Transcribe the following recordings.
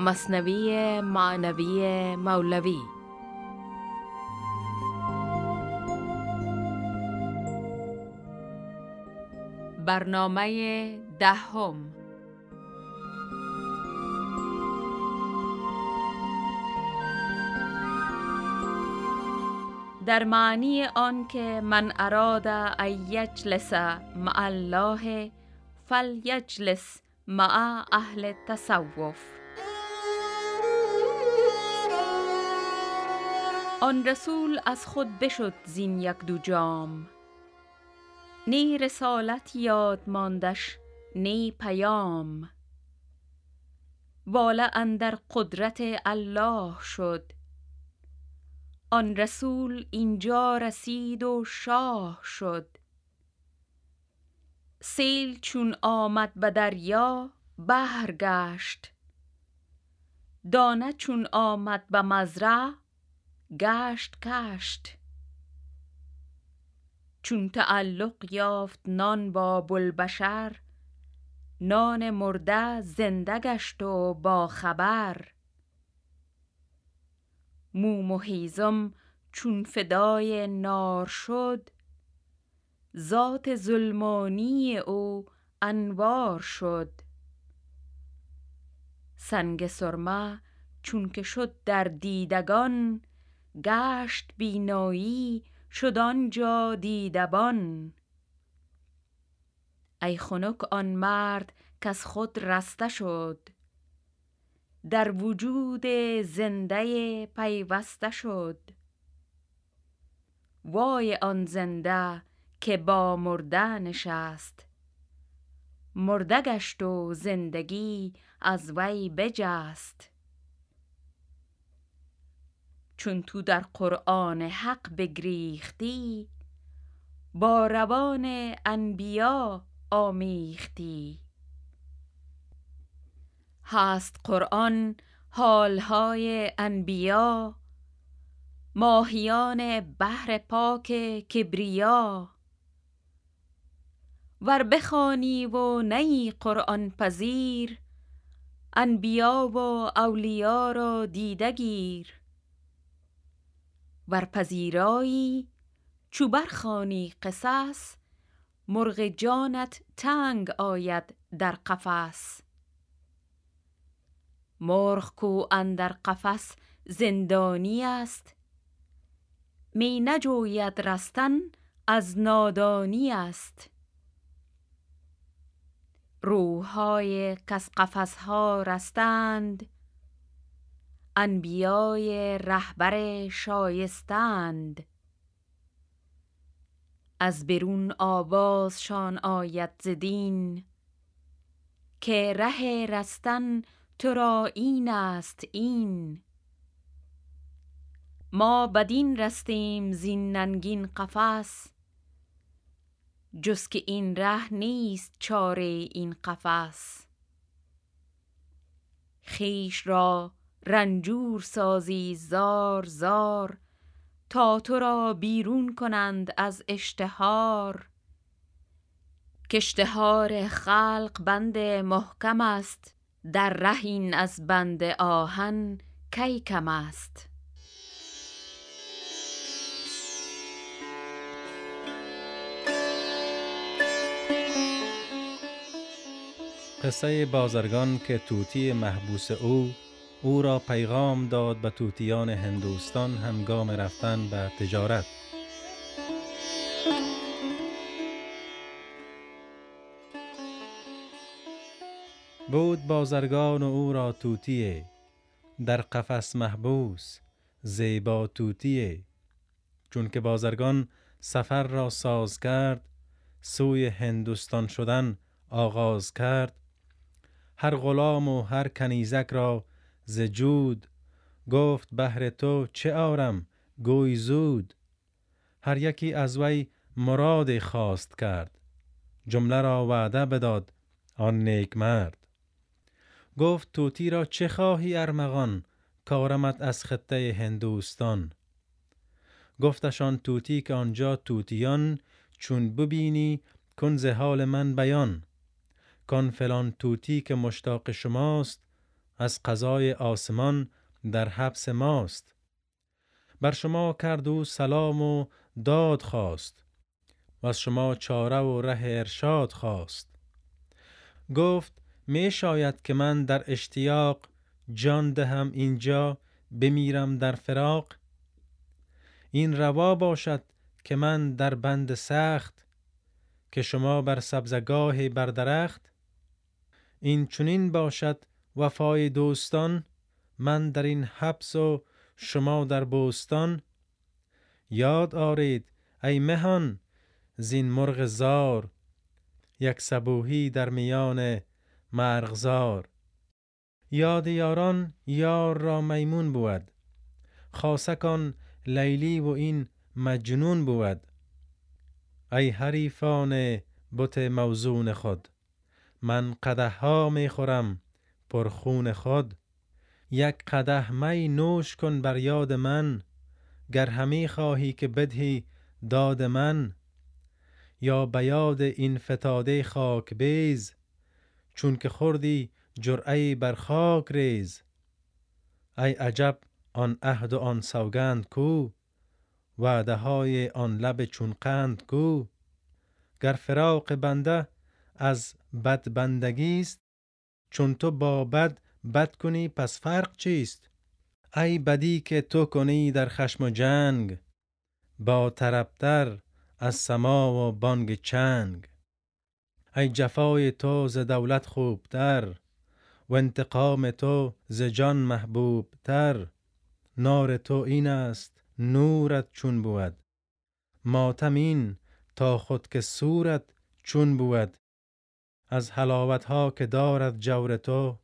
مصنوی معنوی مولوی. برنامه دهم. در معنی آن که من اراد ای یجلس مع الله فلیجلس مع اهل تصوف آن رسول از خود بشد زین یک دو جام. نی رسالت یاد ماندش نی پیام. واله اندر قدرت الله شد. آن رسول اینجا رسید و شاه شد. سیل چون آمد به دریا بحر گشت. دانه چون آمد به مزرع گشت کشت. چون تعلق یافت نان با بوالبشر نان مرده زنده گشت و با خبر. موم و هیزم چون فدای نار شد ذات ظلمانی او انوار شد. سنگ سرمه چون که شد در دیدگان گشت بینایی شد آنجا دیدبان. ای خنک آن مرد کز خود رسته شد در وجود زنده پیوسته شد. وای آن زنده که با مرده نشست مرده گشت و زندگی از وی بجست. چون تو در قرآن حق بگریختی با روان انبیا آمیختی. هست قرآن حالهای انبیا ماهیان بحر پاک کبریا. ور بخوانی و نی قرآن پذیر انبیا و اولیا را دیده گیر. ور پذیرایی چو برخوانی قصص مرغ جانت تنگ آید در قفس. مرغ کو اندر قفس زندانی است می نجوید رستن از نادانی است. روحهای کز قفسها رستند انبیای رهبر شایستند. از برون آوازشان آید ز دین که ره رستن تو را این است این. ما بدین رستیم زین ننگین قفس جز که این ره نیست چاره این قفس. خویش را رنجور سازی زار زار. تا تو را بیرون کنند از اشتهار. کاشتهار خلق بند محکم است در ره این از بند آهن کی کم است؟ قصه بازرگان که توتی محبوس او او را پیغام داد به توتیان هندوستان هنگام رفتن به تجارت. بود بازرگان و او را توتیه در قفس محبوس زیبا توتیه چون که بازرگان سفر را ساز کرد سوی هندوستان شدن آغاز کرد هر غلام و هر کنیزک را ز جود. گفت بهر تو چه آرم؟ گوی زود. هر یکی از وی مراد خواست کرد. جمله را وعده بداد آن نیک مرد. گفت توتی را چه خواهی ارمغان؟ کارمت از خطه هندوستان. گفتشان توتی که آنجا توتیان چون ببینی کن حال من بیان. کان فلان توتی که مشتاق شماست از قضای آسمان در حبس ماست. بر شما کرد و سلام و داد خواست و از شما چاره و ره ارشاد خواست. گفت می شاید که من در اشتیاق جان دهم اینجا بمیرم در فراق. این روا باشد که من در بند سخت که شما بر سبزگاه بر درخت این چنین باشد وفای دوستان من در این حبس و شما در بوستان. یاد آرید ای مهان زین مرغ زار یک سبوهی در میان مرغزار یاد یاران یار را میمون بود. خاصکان لیلی و این مجنون بود. ای حریفان بت موزون خود من قده ها می خورم پر خون خود. یک قده می نوش کن بر یاد من گر همی خواهی که بدهی داد من. یا به یاد این فتاده خاک بیز چون که خوردی جرعی بر خاک ریز. ای عجب آن عهد و آن سوگند کو وعده های آن لب چون قند کو. گر فراق بنده از بد بندگی است چون تو با بد بد کنی پس فرق چیست؟ ای بدی که تو کنی در خشم و جنگ با طربتر از سما و بانگ چنگ. ای جفای تو ز دولت خوبتر و انتقام تو ز جان محبوب تر نار تو این است نورت چون بود. ماتم این تا خود که صورت چون بود. از حلاوت ها که دارد جور تو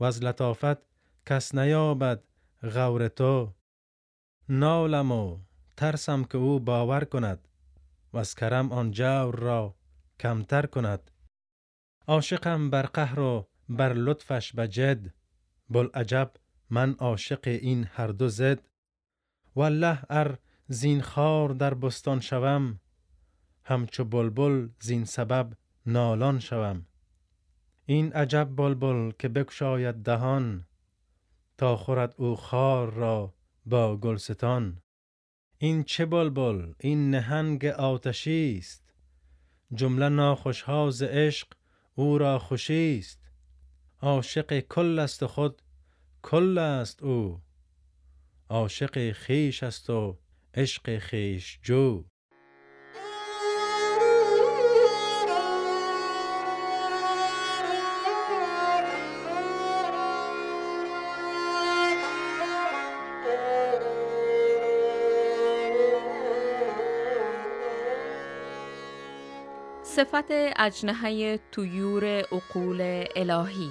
و از لطافت کس نیابد غور تو. نالم و ترسم که او باور کند و از کرم آن جور را کمتر کند. عاشقم بر قهر و بر لطفش بجد عجب من عاشق این هر دو زد. والله ار زین خار در بستان شوم همچو بلبل زین سبب نالان شوم. این عجب بلبل که بکشاید دهان تا خورد او خار را با گلستان. این چه بلبل؟ این نهنگ آتشی است. جمله ناخوشها ز عشق او را خوشی است. عاشق کل است خود کل است او. عاشق خیش است و عشق خیش جو. صفت اجنهه تویور عقول الهی.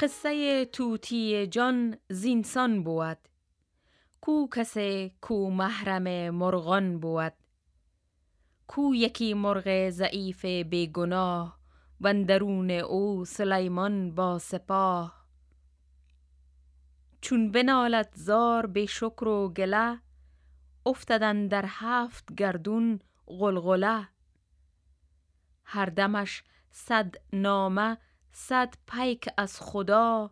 قصه توتی جان زینسان بود. کو کسی کو محرم مرغان بود. کو یکی مرغ ضعیف بیگناه و درون او سلیمان با سپاه. چون بنالد زار به شکر و گله افتدن در هفت گردون غلغله. هر دمش صد نامه صد پیک از خدا.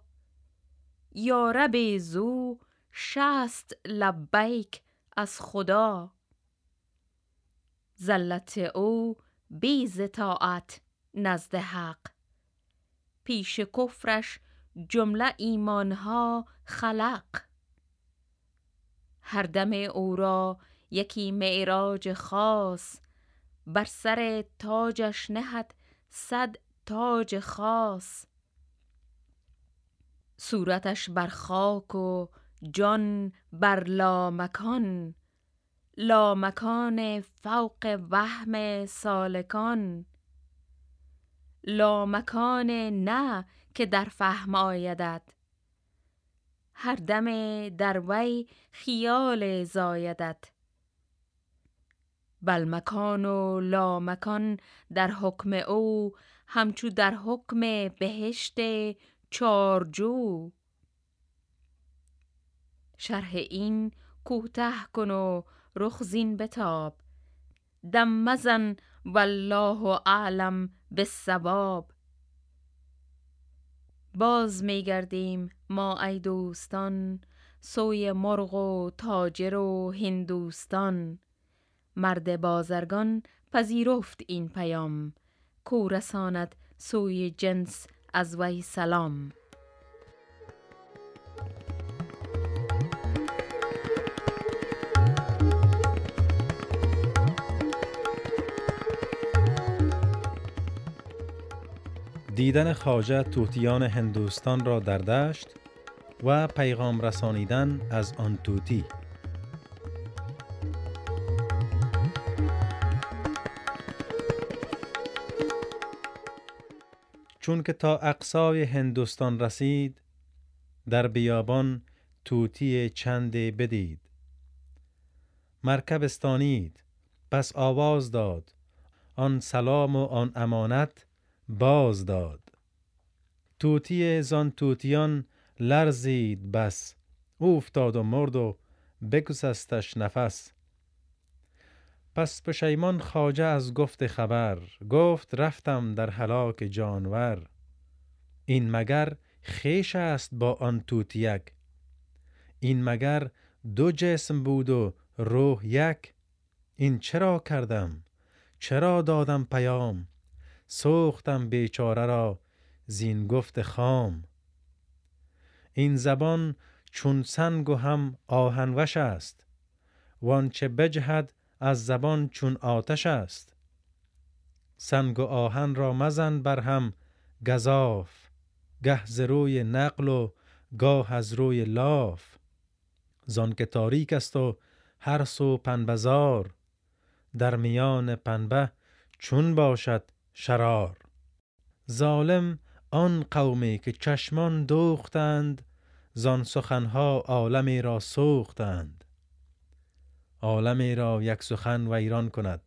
یا رب زو شست لبیک از خدا. زلت او بیز طاعت نزد حق. پیش کفرش جمله ایمانها خلق. هر دم او را یکی معراج خاص بر سر تاجش نهد صد تاج خاص. صورتش بر خاک و جان بر لامکان لامکان فوق وهم سالکان. لامکان نه که در فهم آیدد هر دم در وی خیال زایدد بل مکان و لامکان در حکم او همچو در حکم بهشت چارجو. شرح این کوته کن و رخ زین بتاب. دم مزن والله اعلم بالصواب. باز می گردیم ما ای دوستان سوی مرغ و تاجر و هندوستان. مرد بازرگان پذیرفت این پیام کو رساند سوی جنس از وی سلام. دیدن خاجه توتیان هندوستان را در دشت و پیغام رسانیدن از آن توتی چون که تا اقصای هندوستان رسید در بیابان توتی چند بدید. مرکب استانید پس آواز داد. آن سلام و آن امانت باز داد. توتی زان توتیان لرزید بس. افتاد و مرد و بگسستش نفس. پس پشیمان خاجه از گفت خبر. گفت رفتم در هلاک جانور. این مگر خیش است با آن توتیک این مگر دو جسم بود و روح یک؟ این چرا کردم؟ چرا دادم پیام؟ سوختم بیچاره را زین گفت خام. این زبان چون سنگ و هم آهنوش است وانچه بجهد از زبان چون آتش است. سنگ و آهن را مزن بر هم گذاف گه ز روی نقل و گاه از روی لاف. زان که تاریک است و هر سو پنبزار در میان پنبه چون باشد شرار. ظالم آن قومی که چشمان دوختند زان سخنها عالمی را سوختند. عالمی را یک سخن ویران کند.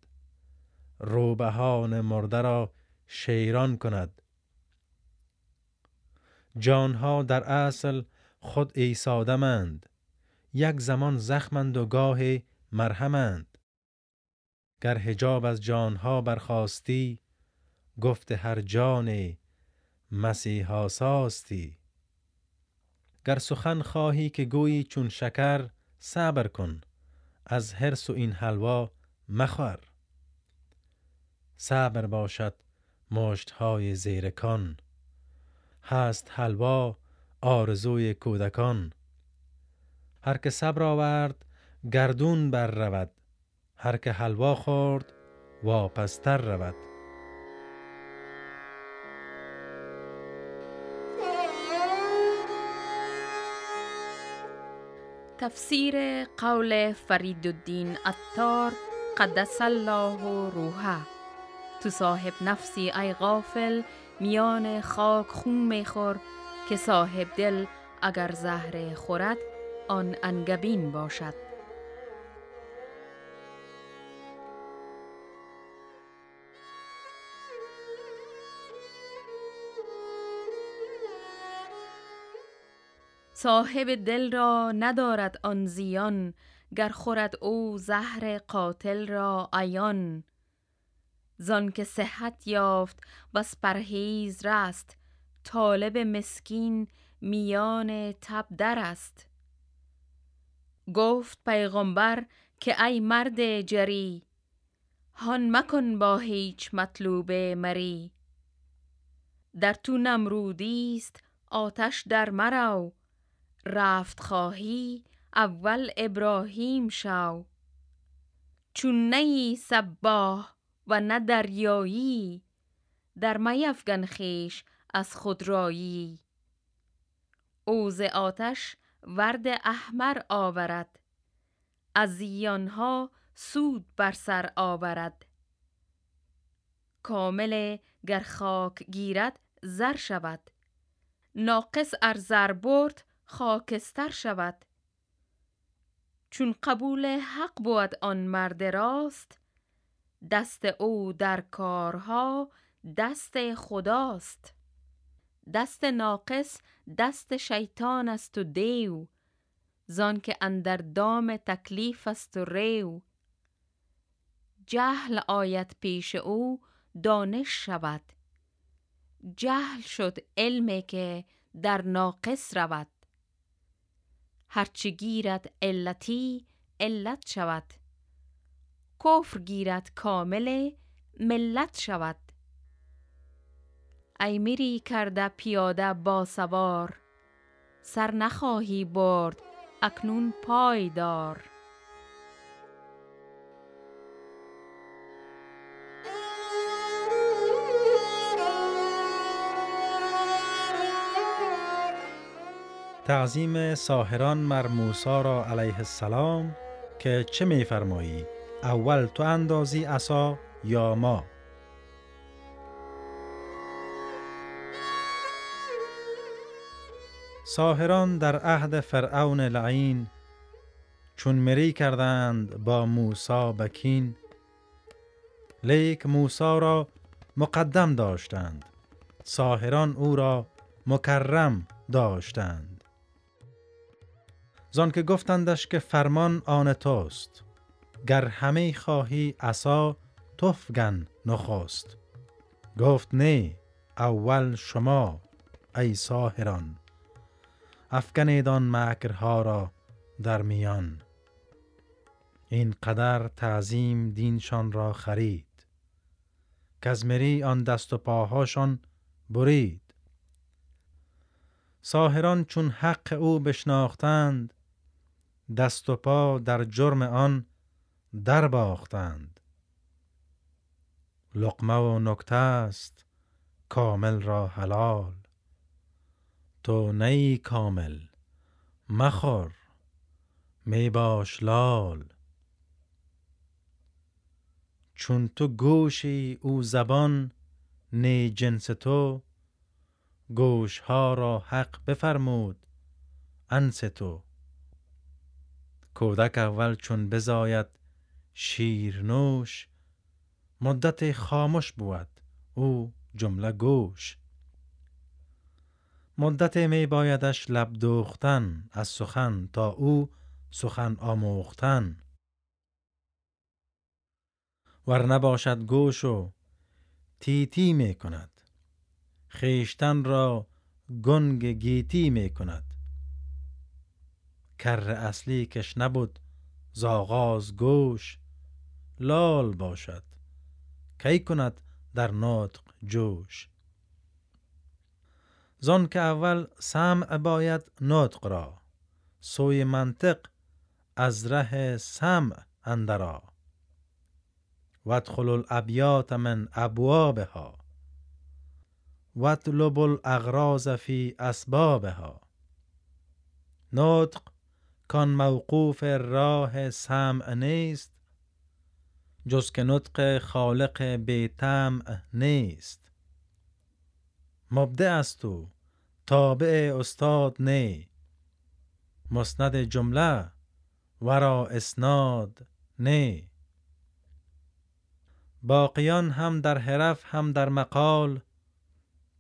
روبهان مرده را شیران کند. جانها در اصل خود ایسادمند یک زمان زخمند و گاه مرهمند. گر حجاب از جانها برخواستی گفت هر جان مسیحا ساستی گر سخن خواهی که گویی چون شکر صبر کن. از هرس و این حلوا مخور. صبر باشد مشت های زیرکان. هست حلوا آرزوی کودکان. هر که صبر آورد گردون بر رود. هر که حلوا خورد واپستر رود. تفسیر قول فرید الدین اتار قدس الله روحه. تو صاحب نفسی ای غافل میان خاک خون میخور که صاحب دل اگر زهر خورد آن انگبین باشد. صاحب دل را ندارد آن زیان گر خورد او زهر قاتل را عیان. زان که صحت یافت بس پرهیز رست طالب مسکین میان تب در است گفت پیغمبر که ای مرد جری هان مکن با هیچ مطلوب مری. در تو نمرودی است آتش در مرو. رفت خواهی اول ابراهیم شو چون نیی سباه و نه دریایی در میفگن خیش از خودرایی او ز آتش ورد احمر آورد از زیانها سود بر سر آورد. کامل گر خاک گیرد زر شود. ناقص ار زر برد خاکستر شود. چون قبول حق بود آن مرد راست دست او در کارها دست خداست. دست ناقص دست شیطان است و دیو زان که اندر دام تکلیف است و ریو. جهل آید پیش او دانش شود. جهل شد علمی که در ناقص رود. هرچه گیرد علتی علت شود. کفر گیرد کامل ملت شود. ای میری کرده پیاده با سوار سر نخواهی برد اکنون پای دار. تعظیم ساهران مر موسی را علیه السلام که چه میفرمایی؟ اول تو اندازی عصا یا ما؟ ساهران در عهد فرعون لعین چون مری کردند با موسا بکین لیک موسا را مقدم داشتند ساهران او را مکرم داشتند. زان که گفتندش که فرمان آن توست. گر همه خواهی عصا تفگن نخست گفت نه اول شما ای ساهران. افکنید آن مکرها را در میان. این قدر تعظیم دینشان را خرید. کزمری آن دست و پاهاشان برید. ساهران چون حق او بشناختند دست و پا در جرم آن در باختند. لقمه و نکته است کامل را حلال. تو نی کامل مخور می باش لال. چون تو گوشی او زبان نی جنس تو گوش ها را حق بفرمود انس تو. کودک اول چون بزاید شیر نوش مدت خاموش بود او جمله گوش. مدت می بایدش لب دوختن از سخن تا او سخن آموختن. ور نباشد گوش و تیتی می کند خیشتن را گنگ گیتی می کند. کر اصلی کش نبود زاغاز گوش لال باشد. کی کند در نطق جوش؟ زان که اول سمع باید نطق را سوی منطق از ره سمع اندرا وادخل الابیات من ابوابها واطلب الاغراض فی اسبابها. نطق کان موقوف راه سمع نیست جز که نطق خالق بی طمع نیست. مبدع است او تابع استاد نی. مسند جمله ورا اسناد نی. باقیان هم در حرف هم در مقال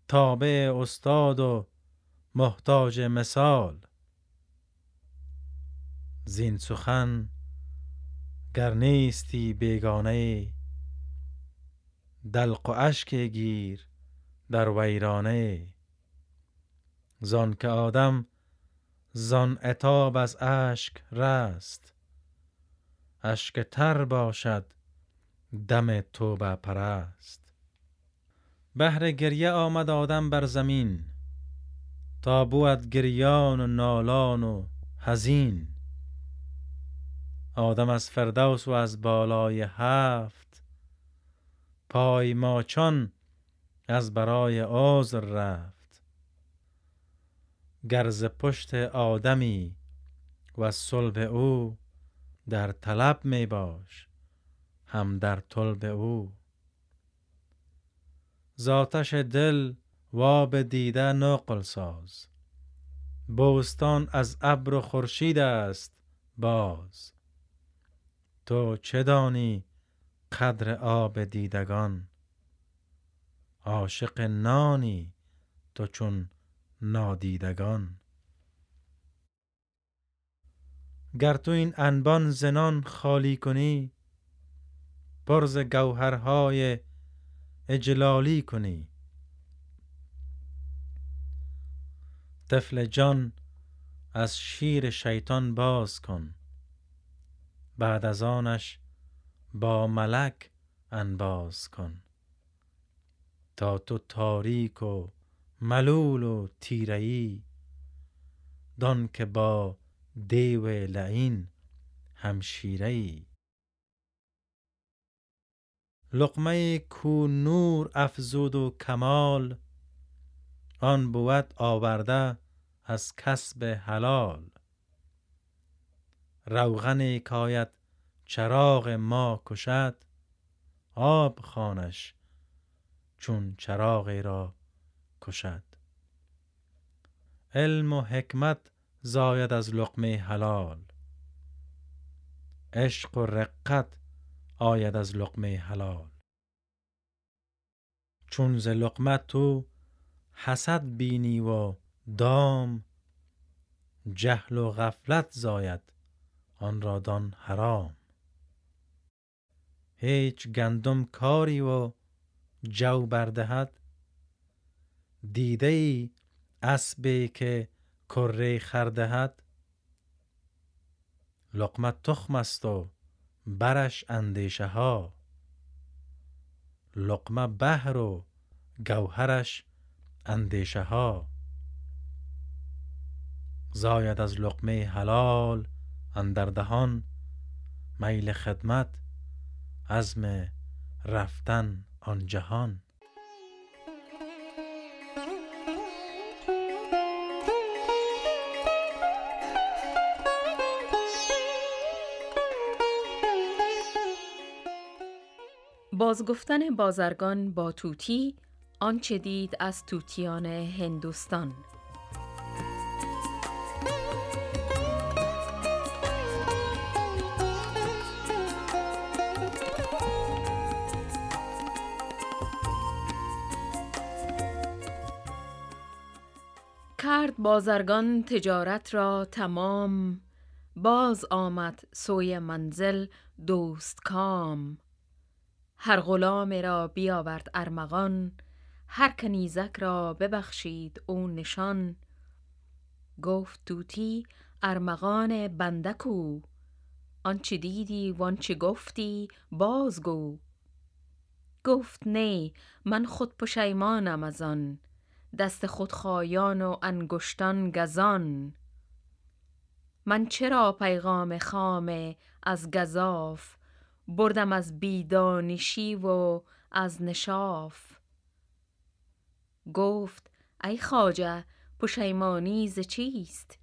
تابع استاد و محتاج مثال. زین سخن گر نیستی بیگانه دلق و اشک گیر در ویرانه زان که آدم زان اتاب از اشک رست. اشک تر باشد دم توبه پرست. بهر گریه آمد آدم بر زمین تا بود گریان و نالان و حزین. آدم از فردوس و از بالای هفت. پای ماچان از برای عذر رفت. گرز پشت آدمی و صلب او در طلب می باش هم در طلب او. زاتش دل واب دیده نقل ساز بوستان از ابر و خورشید است باز. تو چه دانی قدر آب دیدگان؟ عاشق نانی تو چون نادیدگان. گر تو این انبان زنان خالی کنی پرز گوهرهای اجلالی کنی. طفل جان از شیر شیطان باز کن. بعد از آنش با ملک انباز کن. تا تو تاریک و ملول و تیرهی دان که با دیو لعین همشیره ای لقمه کو نور افزود و کمال آن بود آورده از کسب حلال. روغن کایت چراغ ما کشد آب خانش چون چراغی را کشد. علم و حکمت زاید از لقمه حلال. عشق و رقت آید از لقمه حلال. چون ز لقمت تو حسد بینی و دام جهل و غفلت زاید آن را دان حرام. هیچ گندم کاری و جو بردهد. دیده ای اسبی که کره خردهد لقمت تخم است و برش اندیشه ها. لقمه بهر و گوهرش اندیشه ها. زاید از لقمه حلال اندر دهان میل خدمت عزم رفتن آن جهان. بازگفتن بازرگان با توتی آنچه دید از توتیان هندوستان. بازرگان تجارت را تمام باز آمد سوی منزل دوست کام. هر غلام را بیاورد ارمغان هر کنیزک را ببخشید او نشان. گفت توتی ارمغان بندکو آنچه دیدی وانچه گفتی بازگو. گفت نی من خود پشیمانم از آن. دست خودخایان و انگشتان گزان. من چرا پیغام خامه از گزاف؟ بردم از بیدانشی و از نشاف. گفت ای خواجه پشیمانی ز چیست؟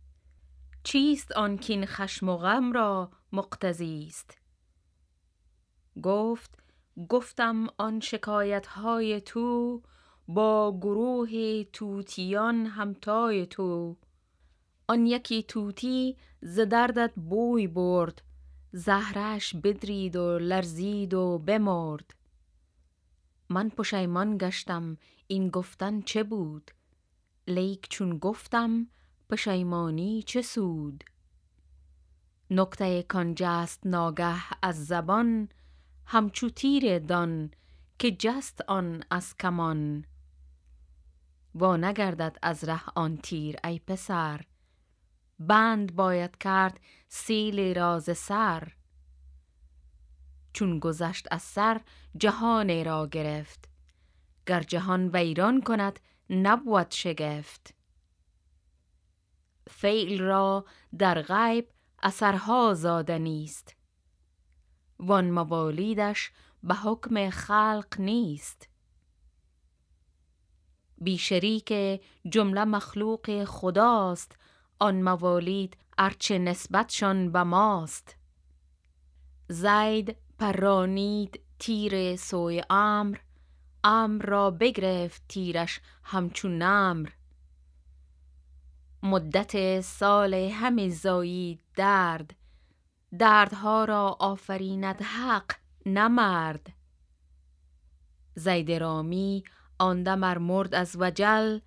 چیست آن کین خشم و غم را مقتضی است؟ گفت گفتم آن شکایت های تو با گروه توتیان همتای تو. آن یکی توتی ز دردت بوی برد زهرش بدرید و لرزید و بمرد. من پشیمان گشتم این گفتن چه بود؟ لیک چون گفتم پشیمانی چه سود؟ نکته کان جست ناگه از زبان همچو تیر دان که جست آن از کمان. وا نگردد از ره آن تیر ای پسر. بند باید کرد سیلی را ز سر. چون گذشت از سر جهان را گرفت. گر جهان ویران کند نبود شگفت. فعل را در غیب اثرها زاده نیست. وان موالیدش به حکم خلق نیست. بی شریک جمله مخلوق خداست آن موالید ارچه نسبتشان به ماست. زید پرانید تیر سوی امر امر را بگرفت تیرش همچون نمر. مدت سال همی زایید درد دردها را آفریند حق نه مرد. زید رامی آن دم مرد از وجل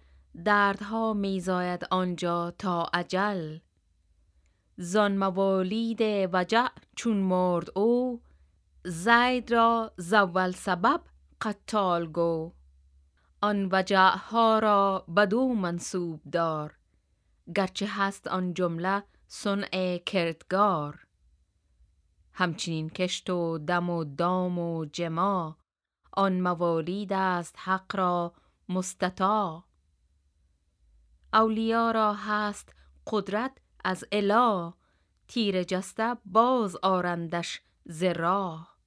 دردها میزاید آنجا تا اجل. زان موالید وجع چون مرد او زید را زول سبب قتال گو. آن وجع ها را بدو منصوب دار گرچه هست آن جمله صنع کردگار. همچنین کشت و دم و دام و جما آن موالید است حق را مستطاع. اولیا را هست قدرت از اله. تیر جسته باز آرندش ز راه.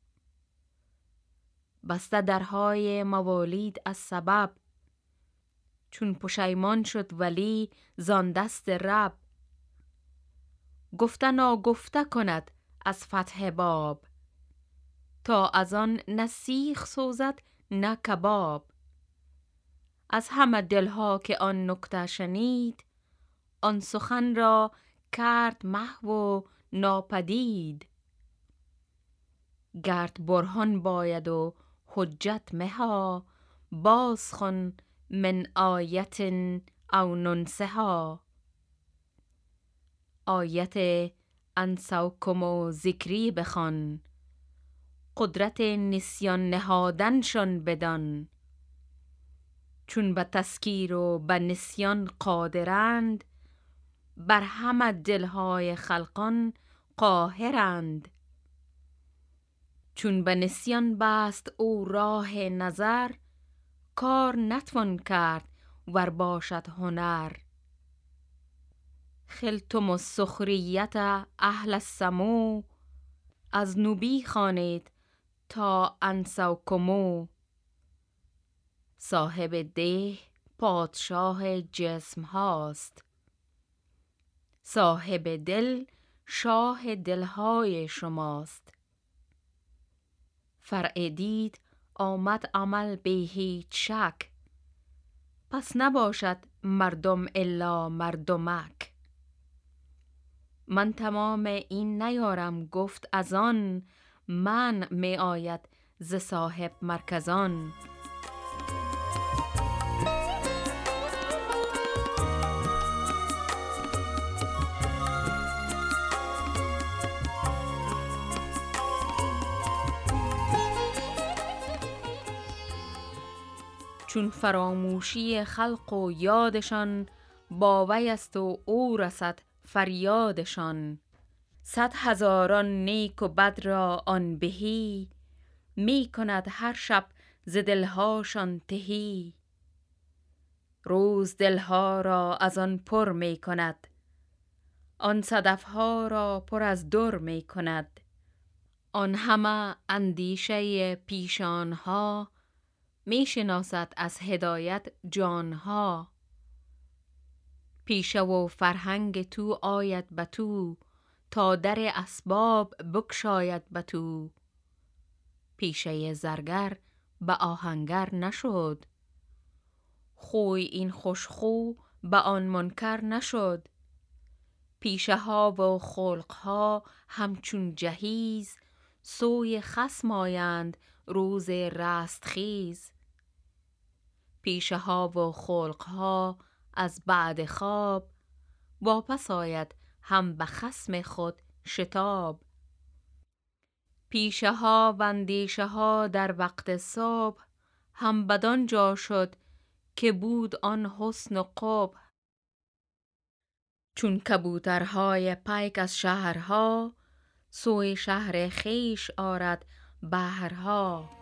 بسته درهای موالید از سبب. چون پشیمان شد ولی زان دست رب. گفته ناگفته کند از فتح باب. تا از آن نه سیخ سوزد نه کباب. از همه دلها که آن نکته شنید آن سخن را کرد محو و ناپدید. گرد برهان باید و حجت مها باز خون من آیت او ننسها آیت انسوکم و ذکری بخوان. قدرت نسیان نهادنشان بدان. چون به تسکیر و به نسیان قادرند بر همه دلهای خلقان قاهرند. چون به نسیان بست او راه نظر کار نتوان کرد ور باشد هنر. خلتم السخریت اهل السمو از نوبی خوانید تا انسوکمو صاحب ده پادشاه جسم هاست. صاحب دل شاه دلهای شماست. فرع دید آمد عمل به هیچ شک. پس نباشد مردم الا مردمک. من تمام این نیارم گفت از آن من می آید ز صاحب مرکزان. چون فراموشی خلق و یادشان با وی است و او رسد فریادشان. صد هزاران نیک و بد را آن بهی می کند هر شب ز دلهاشان تهی. روز دلها را از آن پر می کند آن صدفها را پر از در می کند. آن همه اندیشه پیشانها می شناسد از هدایت جانها. پیشه و فرهنگ تو آید به تو تا در اسباب بگشاید به تو پیشه زرگر به آهنگر نشد. خوی این خوشخو به آن منکر نشد. پیشه ها و خلق ها همچون جهیز سوی خسم آیند روز رستخیز پیشه ها و خلق ها از بعد خواب واپس آید هم به خسم خود شتاب. پیشه ها و اندیشه ها در وقت صبح هم بدان جا شد که بود آن حسن و قبح. چون کبوترهای پیک از شهرها سوی شهر خیش آرد بهرها.